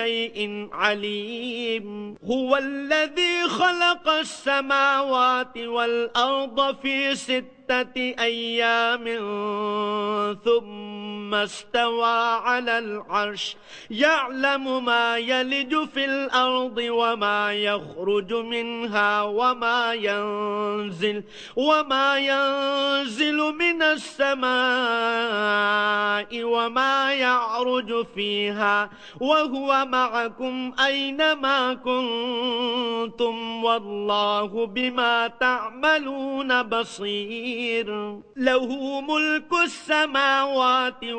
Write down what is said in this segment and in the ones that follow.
شيء عليم. هو الذي خلق السماوات والأرض في ستة أيام ثم استوى على العرش يعلم ما يلج في الأرض وما يخرج منها وما ينزل وما ينزل من السماء وما يعرج فيها وهو معكم أينما كنتم والله بما تعملون بصير له ملك السماوات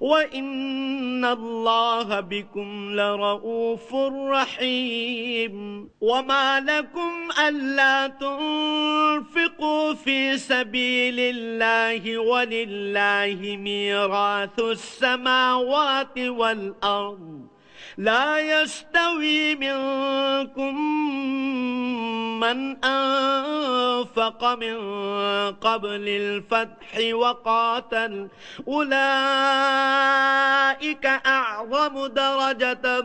وإن الله بكم لرؤوف رحيم وما لكم ألا تنفقوا في سبيل الله ولله ميراث السماوات والأرض لا يستوي منكم من أنفق من قبل الفتح وقاتل. أولئك أعظم درجة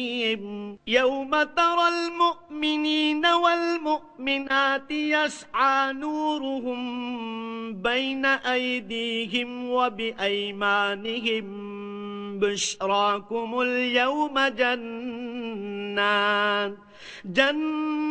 يوم ترى المؤمنين والمؤمنات يسعى نورهم بين أيديهم وبأيمانهم. بشراكم اليوم جنات جنات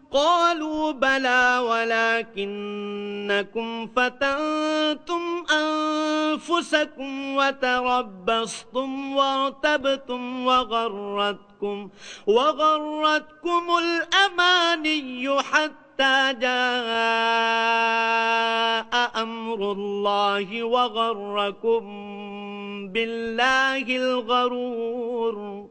قالوا بلى ولكنكم فتنتم أنفسكم وتربصتم وارتبتم وغرتكم وغرتكم الأماني حتى جاء أمر الله وغركم بالله الغرور.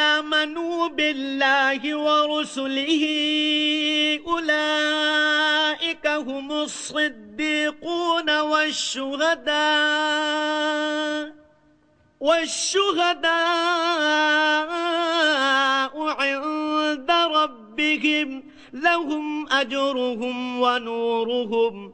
بالله ورسله أولئك هم الصديقون والشهداء والشهداء عند ربهم لهم أجرهم ونورهم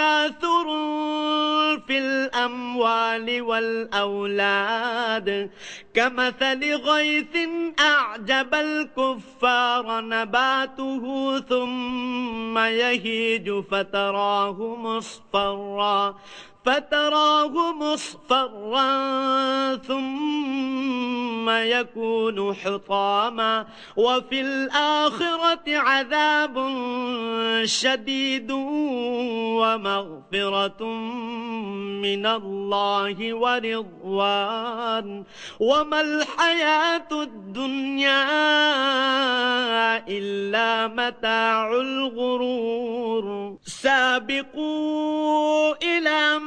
وتكاثر في الأموال والأولاد. كمثل غيث أعجب الكفار نباته ثم يهيج فتراه مصفرا. فتراه مصفرا ثم يكون حطاما وفي الآخرة عذاب شديد ومغفرة من الله ورضوان. وما الحياة الدنيا إلا متاع الغرور. سابقوا إلى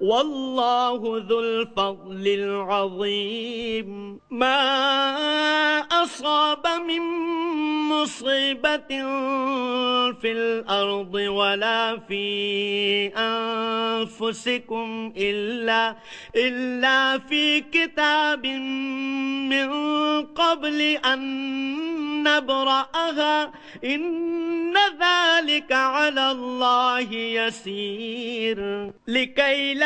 والله ذو الفضل العظيم. ما أصاب من مصيبة في الأرض ولا في أنفسكم إلا, إلا في كتاب من قبل أن نبرأها. إن ذلك على الله يسير. لكي لا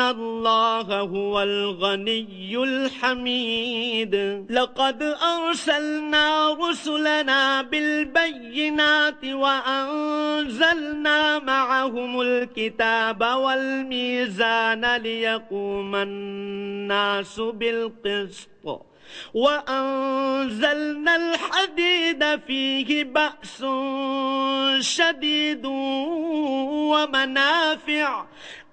الله هو الغني الحميد لقد أرسلنا رسلنا بالبينات وأنزلنا معهم الكتاب والميزان ليقوم الناس بالقسط وأنزلنا الحديد فيه بأس شديد ومنافع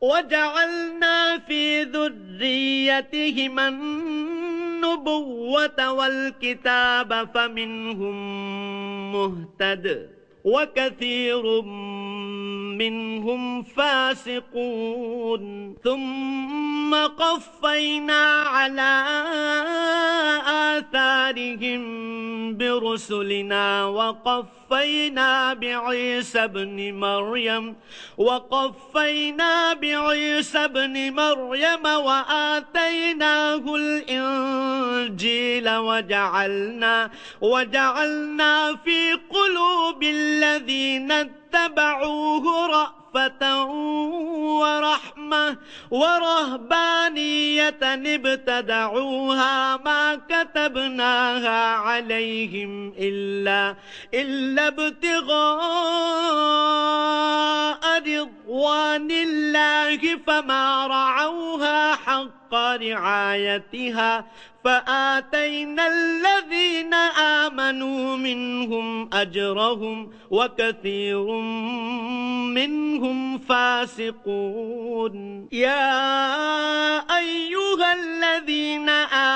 وجعلنا في ذريتهما النبوة والكتاب فمنهم مهتد وكثير منهم فاسقون. ثم قفينا على آثارهم برسلنا وقفينا بعيسى بن مريم وقفينا بعيسى بن مريم وآتيناه الإنجيل وجعلنا وجعلنا في قلوب الذين اتبعوه رأفة ورحمة ورهبانية ابتدعوها ما كتبناها عليهم إلا, إلا ابتغاء رضوان الله فما رعوها حق رعايتها فآتينا الذين آمنوا منهم أجرهم وكثير منهم فاسقون. يا أيها الذين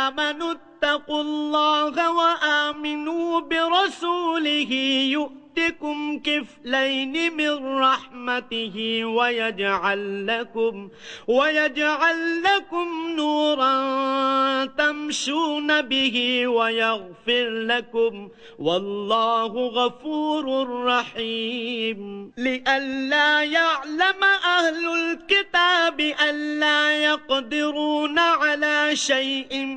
آمنوا اتقوا الله وآمنوا برسوله. يؤتكم كفلين من رحمته ويجعل لكم ويجعل لكم نورا تمشون به ويغفر لكم. والله غفور رحيم. لئلا يعلم أهل الكتاب ألا يقدرون على شيء